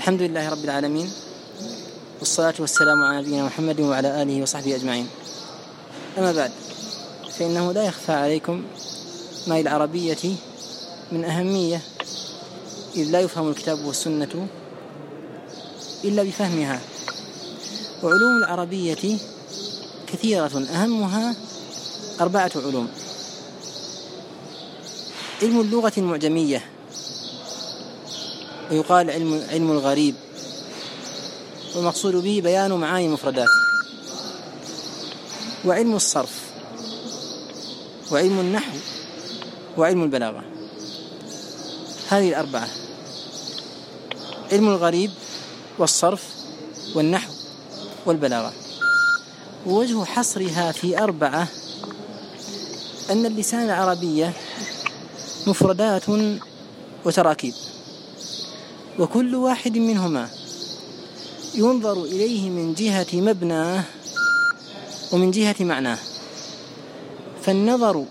الحمد لله رب العالمين والصلاة والسلام على نبينا محمد وعلى آله وصحبه أجمعين. أما بعد فإنه لا يخفى عليكم ما العربية من أهمية إذ لا يفهم الكتاب والسنة إلا بفهمها. وعلوم العربية كثيرة أهمها أربعة علوم. علم اللغة المعجمية ويقال علم علم الغريب. والمقصود به بيان معاني المفردات. وعلم الصرف. وعلم النحو. وعلم البلاغة. هذه الأربعة. علم الغريب والصرف والنحو والبلاغة. ووجه حصرها في أربعة أن اللسان العربية مفردات وتراكيب. وكل واحد منهما ينظر إليه من جهة مبناه ومن جهة معناه. فالنظر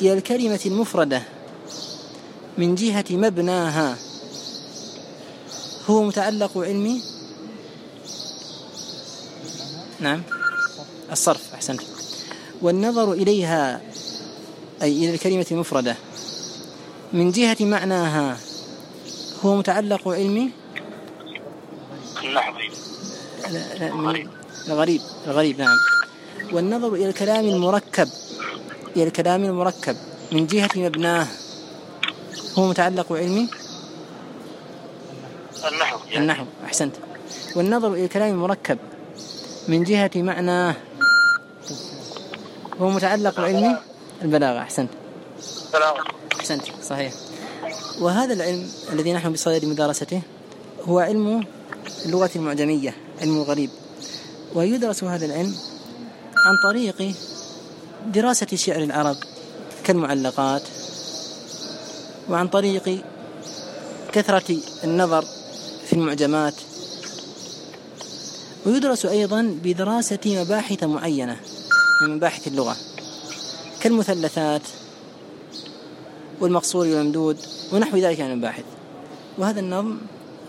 إلى الكلمة المفردة من جهة مبناها هو متعلق علمي. نعم. الصرف أحسنت. والنظر إليها أي إلى الكلمة المفردة من جهة معناها هو متعلق علمي لا لا من الغريب. الغريب نعم. والنظر إلى الكلام المركب إلى الكلام المركب من جهة مبناه هو متعلق علمي النحو. النحو أحسنت. والنظر إلى الكلام المركب من جهة معناه هو متعلق علمي البلاغة أحسنت. سلام أحسنت صحيح. وهذا العلم الذي نحن بصدد مدارسته هو علم اللغة المعجمية علم الغريب. ويدرس هذا العلم عن طريق دراسة شعر العرب كالمعلقات وعن طريق كثرة النظر في المعجمات. ويدرس أيضا بدراسة مباحث معينة من مباحث اللغة كالمثلثات والمقصور والممدود. ونحو ذلك من المباحث وهذا النظم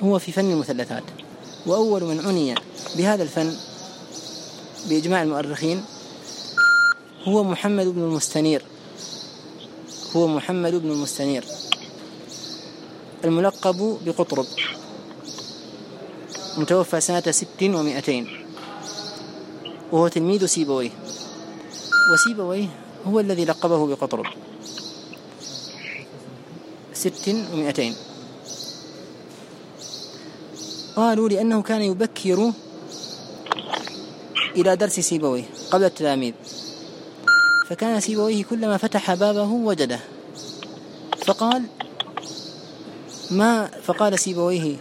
هو في فن المثلثات. وأول من عني بهذا الفن بإجماع المؤرخين هو محمد بن المستنير. هو محمد بن المستنير. الملقب بقطرب. متوفى سنة ست ومائتين وهو تلميذ سيبويه. وسيبويه هو الذي لقبه بقطرب. ست ومائتين قالوا لأنه كان يبكر إلى درس سيبويه قبل التلاميذ. فكان سيبويه كلما فتح بابه وجده. فقال ما فقال سيبويه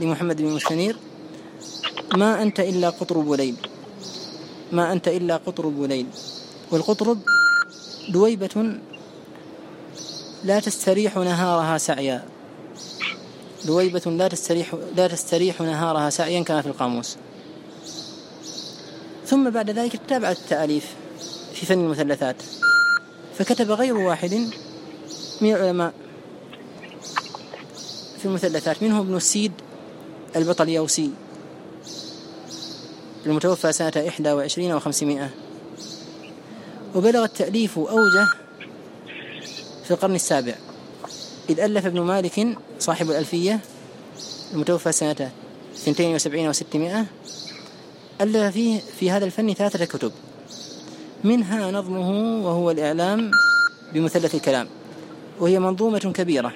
لمحمد بن مستنير ما أنت إلا قطرب ليل ما أنت إلا قطرب ليل والقطرب دويبة لا تستريح نهارها سعيا. دويبة لا تستريح لا تستريح نهارها سعيا كما في القاموس. ثم بعد ذلك تابع التأليف في فن المثلثات. فكتب غير واحد من العلماء في المثلثات منهم ابن السيد البطليوسي المتوفى سنة إحدى وعشرين وخمسمائة. وبلغ التأليف أوجه في القرن السابع. إذ ألف ابن مالك صاحب الألفية المتوفى سنة 72 وستمائة ألف فيه في هذا الفن ثلاثة كتب. منها نظمه وهو الإعلام بمثلث الكلام وهي منظومة كبيرة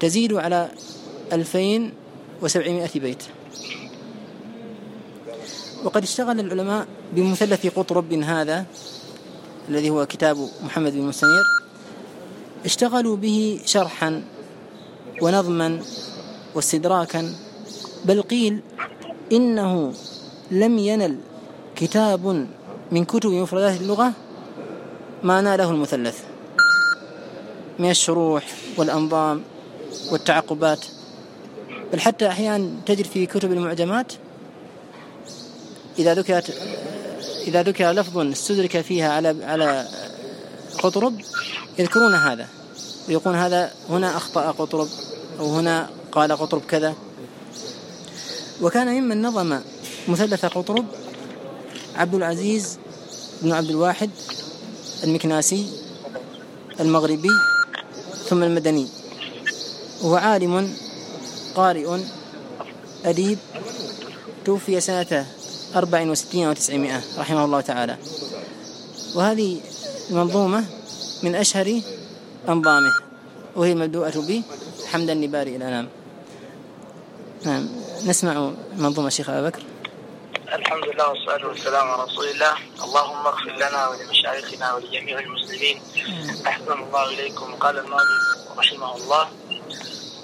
تزيد على ألفين وسبعمائة بيت. وقد اشتغل العلماء بمثلث قطرب هذا الذي هو كتاب محمد بن مسنير اشتغلوا به شرحا ونظما واستدراكا بل قيل إنه لم ينل كتاب من كتب مفردات اللغة ما ناله المثلث من الشروح والأنظام والتعقبات. بل حتى أحيانا تجد في كتب المعجمات إذا ذكرت إذا ذكر لفظ استدرك فيها على على قطرب يذكرون هذا. ويقول هذا هنا أخطأ قطرب أو هنا قال قطرب كذا. وكان ممن نظم مثلث قطرب عبد العزيز بن عبد الواحد المكناسي المغربي ثم المدني. هو عالم قارئ أديب توفي سنة أربع وستين وتسعمائة رحمه الله تعالى. وهذه المنظومة من أشهر أنظامه وهي المبدوءة به. حمدا لبارئ الأنام. نعم نسمع منظومة الشيخ أبا بكر. الحمد لله والصلاة والسلام على رسول الله. اللهم اغفر لنا ولمشايخنا ولجميع المسلمين. أحسن الله إليكم. قال الناظم رحمه الله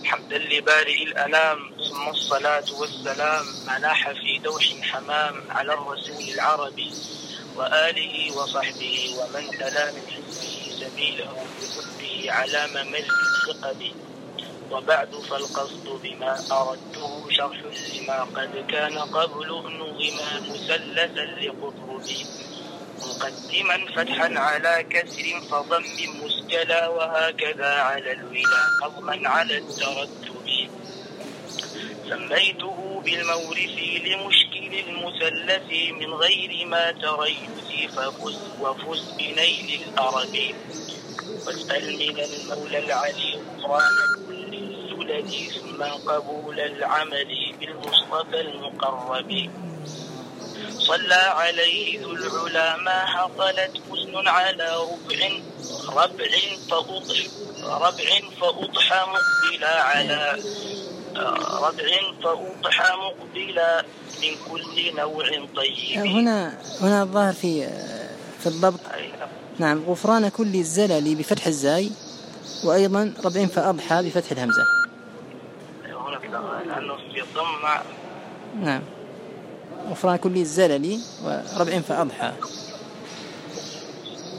حمدا لبارئ الأنام ثم الصلاة والسلام. مناح في دوح حمام على الرسول العربي وآله وصحبه ومن تلا من حزبه. سبيله بقربه على مملك الثقب وبعد فالقصد بما أردته شرح لما قد كان قبل نظما مثلثا لقطربي. مقدما فتحا على كسر فضم مسجلا وهكذا على الولا نظما على الترتب سميته بالمورث لمشكل المثلث من غير ما تريث ففز وفز بنيل الأرب واسأل من المولى العلي غفران كل السلل ثم قبول العمل بالمصطفى المقرب. صلى عليه ذو العلا ما حصلت حسن على ربع ربع فأضح ربع فأضحى مقبلا على ربع فأضحى مقبلا من كل نوع طيب. هنا هنا الظاهر في في الضبط. نعم. غفران كل الزلل بفتح الزاي وأيضا ربع فأضحى بفتح الهمزة. هنا لأنه في الضم مع نعم. غفران كل الزلل وربع فأضحى.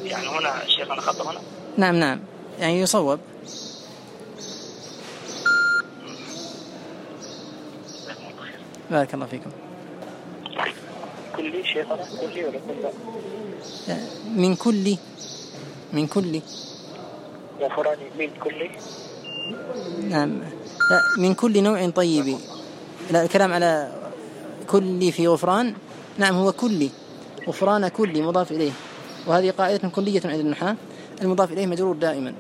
يعني هنا شيخنا خطأ هنا؟ نعم نعم. يعني يصوب. بارك الله فيكم. كلي شيخنا كلي ولا كل من كل من كل غفران من كلي؟ نعم. لا من كل نوع طيب. لا الكلام على كل في غفران. نعم هو كلي. غفران كل مضاف إليه. وهذه قاعدة كلية عند النحاة. المضاف إليه مجرور دائما.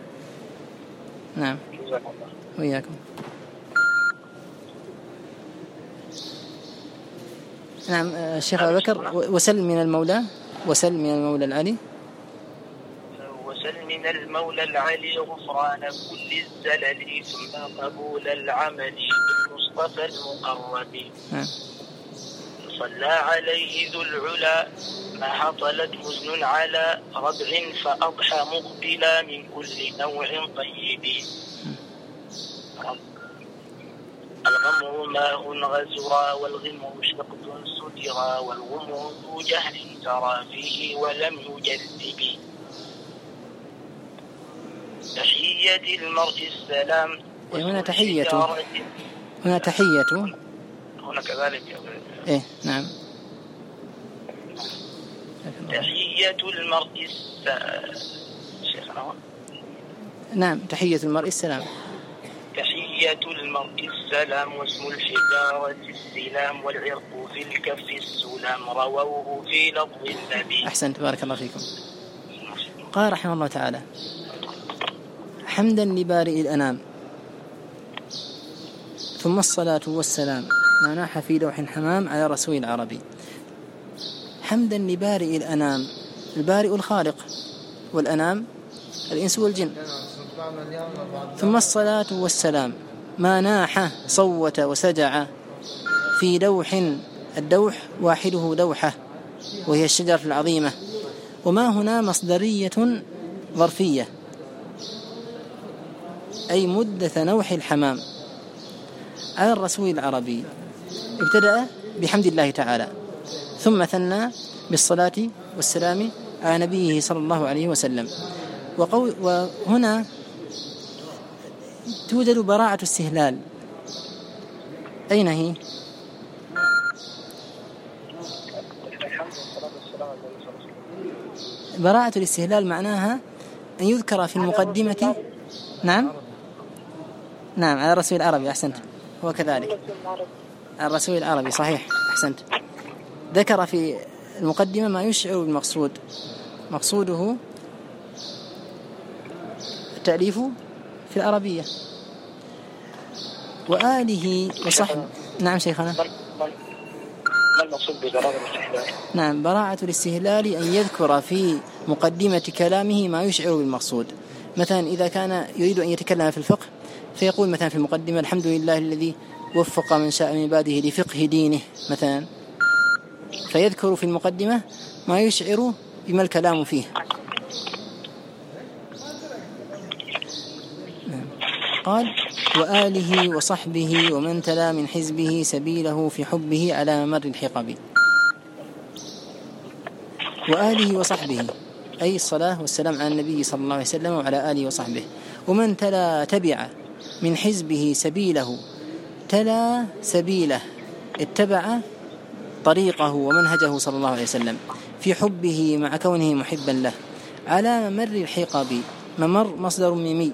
نعم. وإياكم. نعم آه، الشيخ أبو بكر وسل من المولى وسل من المولى العلي وسل من المولى العلي غفران كل الزلل ثم قبول العمل بالمصطفى المقرب. نعم. صلى عليه ذو العلا ما حصلت حزن على ربع فأضحى مقبلا من كل نوع طيب. الغمر ماء غزرا والغم شقد سدرا والغم ذو جهل ترى فيه ولم يجذب تحية المرء السلام إيه، هنا تحية. هنا تحية. هنا كذلك إيه نعم. تحية المرء الس... شيخنا. نعم تحية المرء السلام. تحية المرء السلام واسم الحجارة السلام والعرق في الكف السلام رووه في لفظ النبي. أحسنت بارك الله فيكم. قال رحمه الله تعالى حمدا لبارئ الأنام ثم الصلاة والسلام ما ناح في لوح حمام على رسول العربي. حمدا لبارئ الأنام البارئ الخالق والأنام الإنس والجن. ثم الصلاة والسلام ما ناح صوت وسجع. في دوح الدوح واحدة دوحة وهي الشجرة العظيمة. وما هنا مصدرية ظرفية أي مدة نوح الحمام. على الرسول العربي ابتدأ بحمد الله تعالى ثم ثنى بالصلاة والسلام على نبيه صلى الله عليه وسلم. وقول وهنا توجد براعة استهلال. أين هي؟ براعة الاستهلال معناها أن يذكر في المقدمة نعم. نعم على الرسول العربي أحسنت. هو كذلك. الرسول العربي صحيح. أحسنت. ذكر في المقدمة ما يشعر بالمقصود. مقصوده التأليف في العربية. وآله وصحبه. نعم شيخنا. ما المقصود ببراءة الاستهلال؟ نعم براعة الاستهلال أن يذكر في مقدمة كلامه ما يشعر بالمقصود. مثلا إذا كان يريد أن يتكلم في الفقه فيقول مثلا في المقدمة الحمد لله الذي وفق من شاء من عباده لفقه دينه. مثلا. فيذكر في المقدمة ما يشعر بما الكلام فيه. نعم. قال وآله وصحبه ومن تلا من حزبه سبيله في حبه على مر الحقب وآله وصحبه أي الصلاة والسلام على النبي صلى الله عليه وسلم وعلى آله وصحبه. ومن تلا تبع من حزبه سبيله تلا سبيله اتبع طريقه ومنهجه صلى الله عليه وسلم. في حبه مع كونه محبا له. على ممر الحقب ممر مصدر ميمي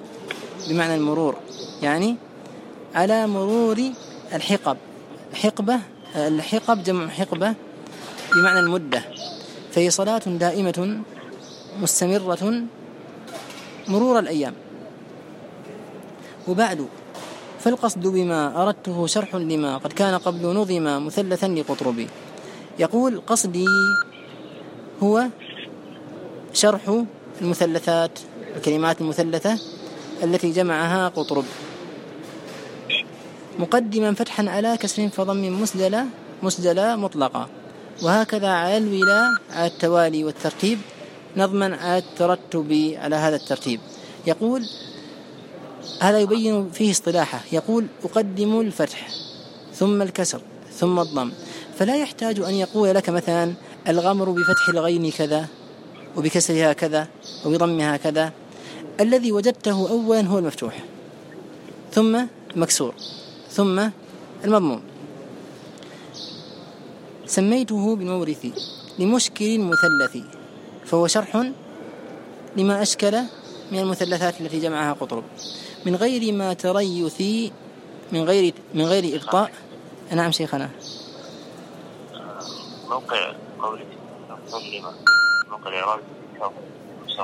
بمعنى المرور. يعني على مرور الحقب. حقبة الحقب جمع حقبة بمعنى المدة. فهي صلاة دائمة مستمرة مرور الأيام. وبعد فالقصد بما أردته شرح لما قد كان قبل نظم مثلثا لقطربي يقول قصدي هو شرح المثلثات الكلمات المثلثة التي جمعها قطرب. مقدما فتحا على كسر فضم مسدلة مسدلة مطلقة وهكذا على الولاء على التوالي والترتيب نظما على الترتب على هذا الترتيب. يقول هذا يبين فيه اصطلاحه. يقول أقدم الفتح ثم الكسر ثم الضم. فلا يحتاج أن يقول لك مثلا الغمر بفتح الغين كذا وبكسرها كذا وبضمها كذا. الذي وجدته أولا هو المفتوح ثم المكسور ثم المضموم سميته بالمورث لمشكل مثلث فهو شرح لما أشكل من المثلثات التي جمعها قطرب. من غير ما تريث من غير من غير إبطاء نعم شيخنا. موقع موقع الإعراب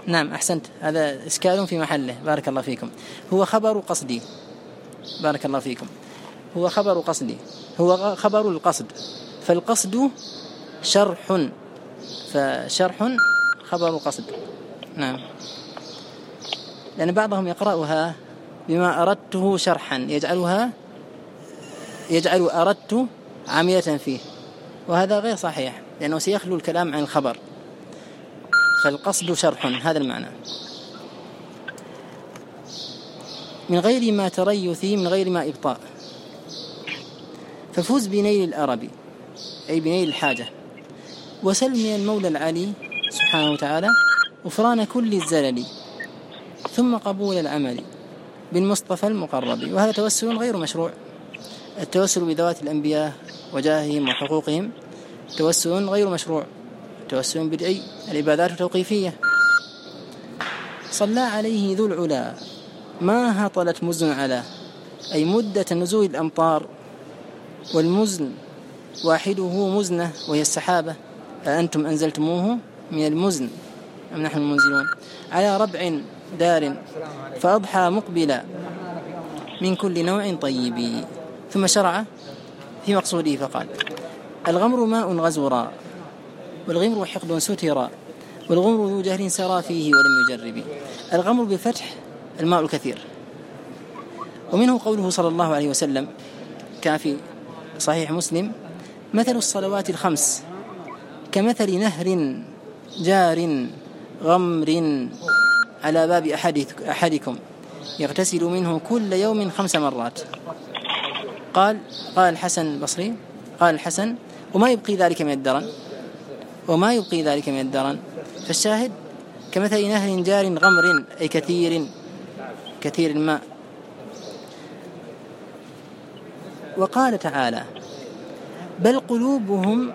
نعم أحسنت. هذا إشكال في محله. بارك الله فيكم. هو خبر قصدي. بارك الله فيكم. هو خبر قصدي هو خبر القصد. فالقصد شرح. فشرح خبر قصد. نعم. لأن بعضهم يقرأها بما أردته شرحا. يجعلها يجعل أردت عاملة فيه. وهذا غير صحيح لأنه سيخلو الكلام عن الخبر. فالقصد شرح. هذا المعنى. من غير ما تريث من غير ما إبطاء. ففوز بنيل الأرب أي بنيل الحاجة. وسل من المولى العلي سبحانه وتعالى غفران كل الزلل ثم قبول العمل بالمصطفى المقرب. وهذا توسل غير مشروع. التوسل بذوات الأنبياء وجاههم وحقوقهم توسل غير مشروع. توسل بدعي العبادات توقيفية. صلى عليه ذو العلا ما هطلت مزن على أي مدة نزول الأمطار والمزن واحدة مزنة وهي السحابة. أأنتم أنزلتموه من المزن أم نحن المنزلون؟ على ربع دار فأضحى مقبلا من كل نوع طيب. ثم شرع في مقصوده فقال الغمر ماء غزورا والغمر حقد سترا والغمر ذو جهل سرى فيه ولم يجرب. الغمر بفتح الماء الكثير. ومنه قوله صلى الله عليه وسلم كافي صحيح مسلم مثل الصلوات الخمس كمثل نهر جار غمر على باب أحدكم يغتسل منه كل يوم خمس مرات. قال قال الحسن البصري قال الحسن وما يبقي ذلك من الدرن؟ وما يبقي ذلك من الدرن؟ فالشاهد كمثل نهر جار غمر أي كثير كثير الماء. وقال تعالى بل قلوبهم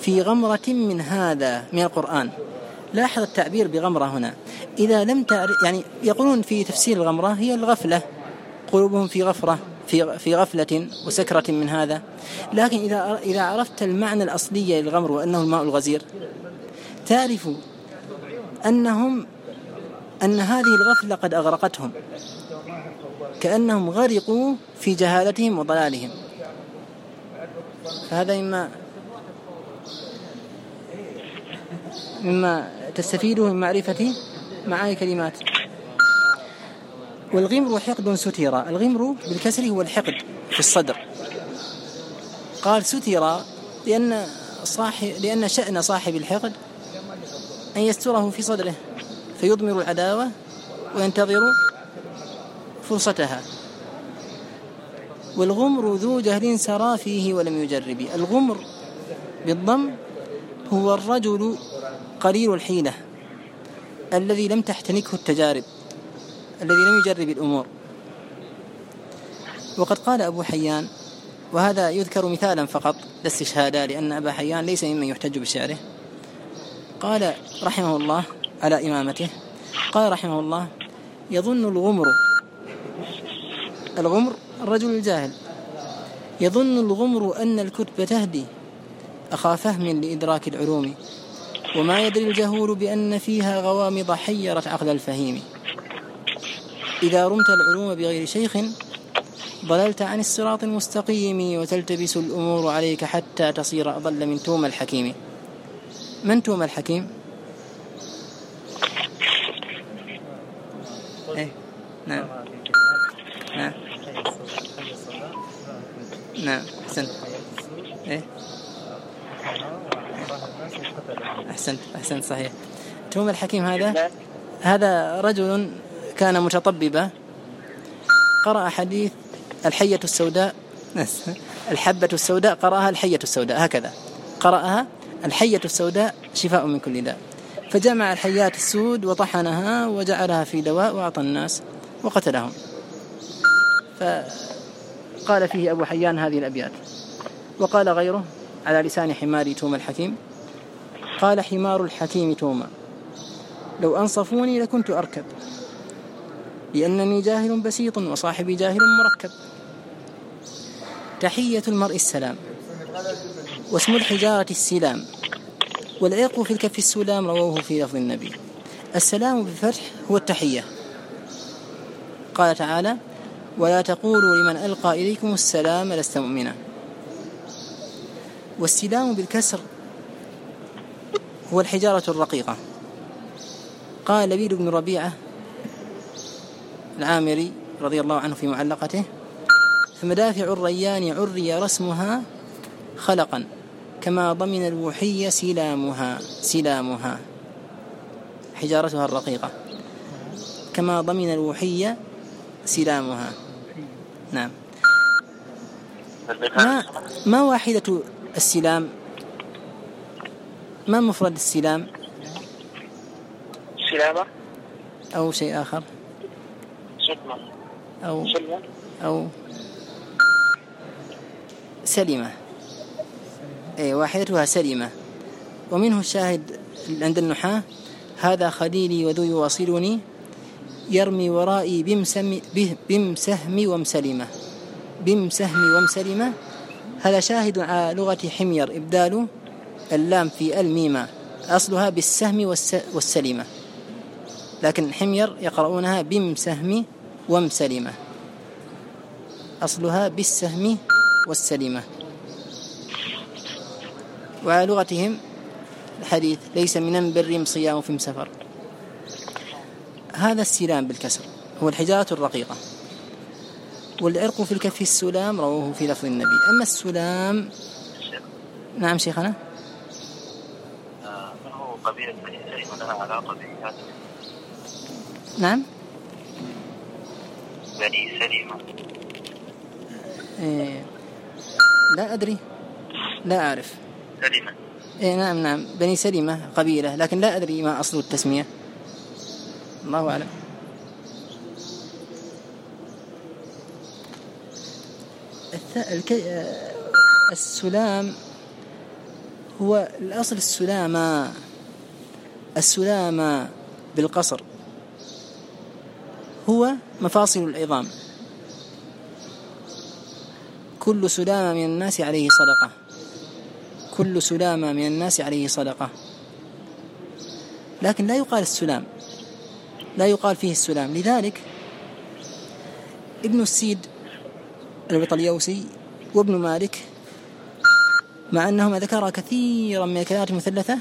في غمرة من هذا من القرآن. لاحظ التعبير بغمرة هنا. إذا لم تعرف يعني يقولون في تفسير الغمرة هي الغفلة. قلوبهم في غفرة في في غفلة وسكرة من هذا. لكن إذا إذا عرفت المعنى الأصلي للغمر وأنه الماء الغزير تعرف أنهم أن هذه الغفلة قد أغرقتهم كأنهم غرقوا في جهالتهم وضلالهم. فهذا مما مما تستفيده من معرفة معاني كلمات. والغمر حقد ستر الغمر بالكسر هو الحقد في الصدر. قال ستر لأن صاحب لأن شأن صاحب الحقد أن يستره في صدره. فيضمر العداوة وينتظر فرصتها. والغمر ذو جهل سرى فيه ولم يجرب. الغمر بالضم هو الرجل قليل الحيلة الذي لم تحتنكه التجارب الذي لم يجرب الأمور. وقد قال أبو حيان وهذا يذكر مثالا فقط لا استشهادا لأن أبا حيان ليس ممن يحتج بشعره. قال رحمه الله على إمامته. قال رحمه الله يظن الغمر الغمر الرجل الجاهل. يظن الغمر أن الكتب تهدي أخا فهم لإدراك العلوم. وما يدري الجهول بأن فيها غوامض حيرت عقل الفهيم. إذا رمت العلوم بغير شيخ ضللت عن الصراط المستقيم وتلتبس الأمور عليك حتى تصير أضل من توم الحكيم. من توم الحكيم؟ نعم. نعم. نعم. أحسنت. إيه؟ أحسنت. أحسنت. صحيح. توم الحكيم هذا؟ هذا رجل كان متطببا قرأ حديث الحية السوداء. الحبة السوداء قرأها الحية السوداء. هكذا. قرأها الحية السوداء شفاء من كل داء. فجمع الحيات السود وطحنها وجعلها في دواء وأعطى الناس. وقتلهم. فقال فيه أبو حيان هذه الأبيات. وقال غيره على لسان حمار توما الحكيم. قال حمار الحكيم توما لو أنصفوني لكنت أركب. لأنني جاهل بسيط وصاحبي جاهل مركب. تحية المرء السلام واسم الحجارة السلام والعرق في الكف السلام رووه في لفظ النبي. السلام بالفتح هو التحية. قال تعالى ولا تقولوا لمن ألقى إليكم السلام لست مؤمنا والسلام بالكسر هو الحجارة الرقيقة. قال لبيد بن ربيعة العامري رضي الله عنه في معلقته فمدافع الريان عري رسمها خلقا كما ضمن الوحي سلامها سلامها. حجارتها الرقيقة. كما ضمن الوحي سلامها. نعم. ما ما واحدة السلام؟ ما مفرد السلام؟ سلامة؟ أو شيء آخر. سلمة. أو سلمة؟ أو سلمة أي واحدتها سلمة ومنه الشاهد عند النحاة هذا خليلي وذو يواصلني يرمي ورائي بمسم بمسهم ومسلمة. بمسهم ومسلمة. هذا شاهد على لغة حمير. إبدال اللام في الميمة أصلها بالسهم والسلمة. لكن حمير يقرؤونها بمسهم ومسلمة. أصلها بالسهم والسلمة. وعلى لغتهم الحديث ليس من البر صيام في مسفر هذا السلام بالكسر هو الحجارة الرقيقة. والعرق في الكف السلام رواه في لفظ النبي. أما السلام نعم شيخنا. من هو قبيلة بني لها علاقة بهذا نعم. بني سلمة إيه. لا أدري. لا أعرف. سلمة إيه نعم نعم. بني سلمة قبيلة لكن لا أدري ما أصل التسمية. الله أعلم. الث- الك- السلام هو الأصل السلامة السلامة بالقصر. هو مفاصل العظام. كل سلامة من الناس عليه صدقة. كل سلامة من الناس عليه صدقة. لكن لا يقال السلام. لا يقال فيه السلام. لذلك ابن السيد البطليوسي وابن مالك مع أنهما ذكر كثيرا من الكلمات المثلثة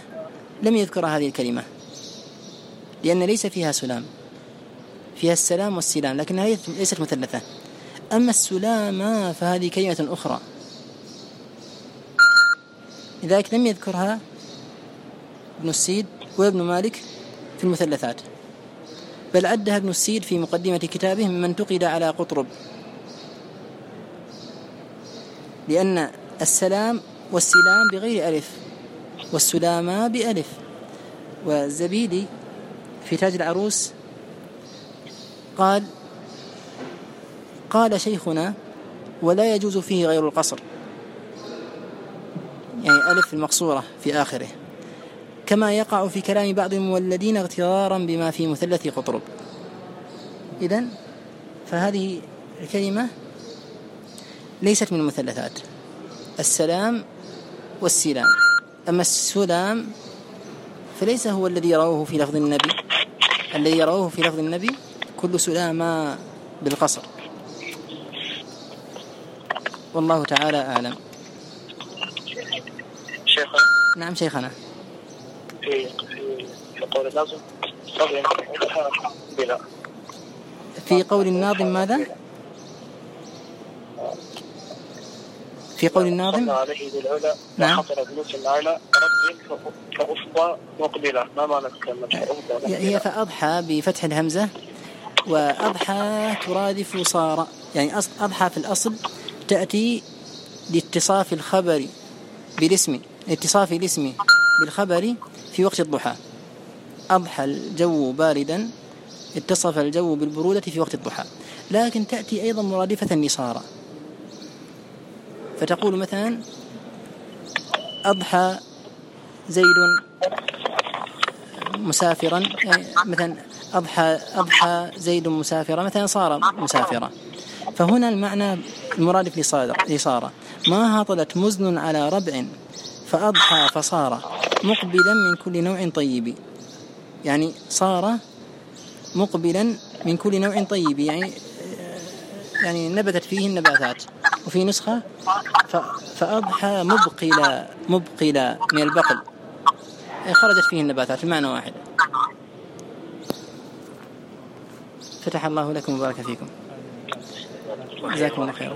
لم يذكر هذه الكلمة لأن ليس فيها سلام. فيها السلام والسلام لكنها ليست مثلثة. أما السلامة فهذه كلمة أخرى. لذلك لم يذكرها ابن السيد وابن مالك في المثلثات. بل عدها ابن السيد في مقدمة كتابه ممن انتقد على قطرب. لأن السلام والسلام بغير ألف والسلامة بألف. والزبيدي في تاج العروس قال قال شيخنا ولا يجوز فيه غير القصر. يعني ألف المقصورة في آخره. كما يقع في كلام بعض المولدين اغترارا بما في مثلث قطرب. إذا فهذه الكلمة ليست من المثلثات. السلام والسلام. أما السلام فليس هو الذي يروه في لفظ النبي. الذي يروه في لفظ النبي كل سلام بالقصر. والله تعالى أعلم. شيخنا. نعم شيخنا. في في في قول الناظم بلا. في قول الناظم ماذا؟ في قول الناظم؟ عليه بالعلا نعم. وحصل بنوس الأعلى رب فأفضى مقبلة. ما معنى فأفضى هي فأضحى بفتح الهمزة وأضحى ترادف صار. يعني أضحى في الأصل تأتي لاتصاف الخبر بالاسم اتصاف الاسم بالخبر في وقت الضحى. أضحى الجو باردا اتصف الجو بالبرودة في وقت الضحى. لكن تأتي أيضا مرادفة لصار فتقول مثلا أضحى زيد مسافرا. يعني مثلا أضحى أضحى زيد مسافرا. مثلا صار مسافرا. فهنا المعنى المرادف لصار لصار ما هطلت مزن على ربع فأضحى فصار. مقبلا من كل نوع طيب. يعني صار مقبلا من كل نوع طيب. يعني يعني نبتت فيه النباتات. وفي نسخة فأضحى مبقلا مبقلا من البقل. خرجت فيه النباتات المعنى واحد. فتح الله لكم وبارك فيكم. جزاكم الله خيرا.